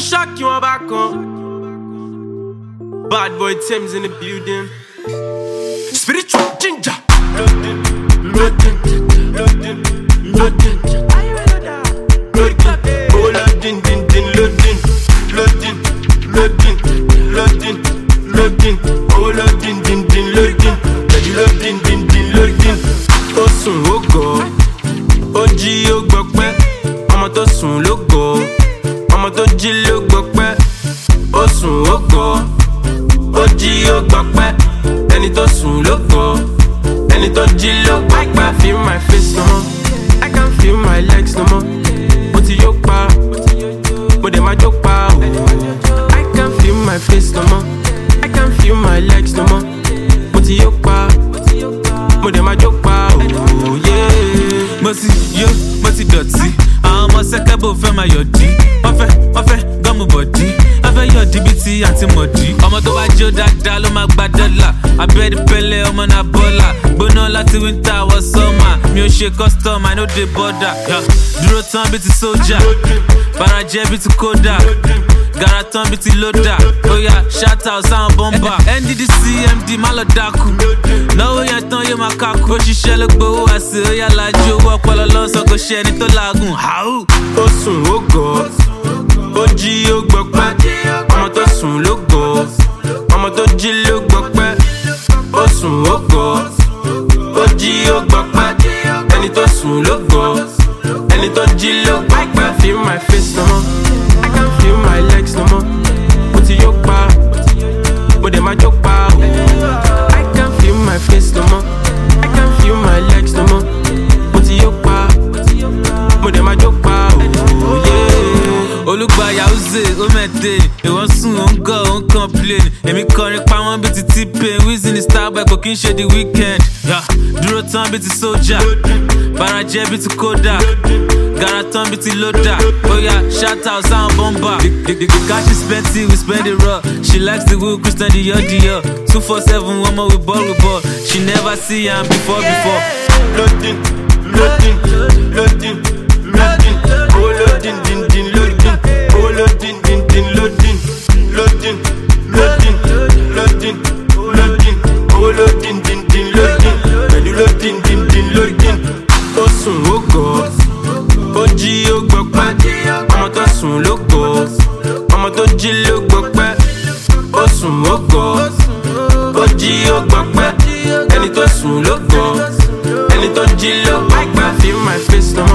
shock you on back on. Bad boy Thames in the building. Spiritual ginger. loading, nothing, nothing, nothing. Loading, loading, loading, loading, loading, loading, oh loading, loading, loading, loading, loading. jí ló gbọpẹ́ ó sùn ó gọ ó ó gbọpẹ́ ẹni tó sùn ló gọ ẹni tó jí ló gbọpẹ́. I can feel my face no more I can feel my legs no more mo ti yó pa mo dẹ̀ máa jó pa o. I can feel my face no more I can feel my legs no more mo ti yó pa mo dẹ̀ máa jó pa o. mo ti yó mo ti dọ̀tí àwọn ọmọ sẹ́kẹ́bù fẹ́ máa yọ̀dí. sí àti mọ̀dí. ọmọ tó bá jó dáadáa ló máa gba dọ́là abẹ́dẹ́pẹ́lẹ́ ọmọ náà bọ́là gbóná láti wíńtà wọ sọ́mà mi ò ṣe custom i no dey border. dúró tán bí ti sójà farajẹ́ bí ti kódà gara tán bí ti lódà oya ṣáta ọ̀sán bọ́mbà nddc md má lọ dákú náwó yẹn tán yóò máa kákú òṣìṣẹ́ ló gbowó àṣẹ oya lajú owó ọpọlọ lọ́sọ̀ kò ṣe ẹni tó laagun. ó sùn ó gọ̀ ó jí ó gbọ́ sùn ó jí ó ẹni tó sùn ẹni tó jí ló I can't feel my face no more I can't feel my legs no more mo ti yó pa mo dẹ̀ jó pa. olùgbàyà uze omede ìwọ sùn ó ń gọ ó ń complain èmi kọrin pa wọn bíi ti tipe wheezy ni starboy kò kí n ṣe the weekend dúró tán bíi ti sójà barajẹ́ bíi ti kódà gara tán bíi ti lódà bóyá shout out sound bomba is spenty we spend it raw she likes the wool christian the dior two four seven one more we ball we ball she never see am before before. loading loading loading loading oh loading din din loading. din, le din, le din, le din, oh le din din din le din, pẹ̀lú le din din din le din. Ó sùn ó gọ̀, ó jí ó gbọ́ pẹ́, ọmọ tó sùn ló gọ̀, ọmọ tó jí ló gbọ́ pẹ́. Ó sùn ó gọ̀, ó jí ó gbọ́ pẹ́, ẹni tó sùn ló gọ̀, ẹni tó jí ló Feel my face, no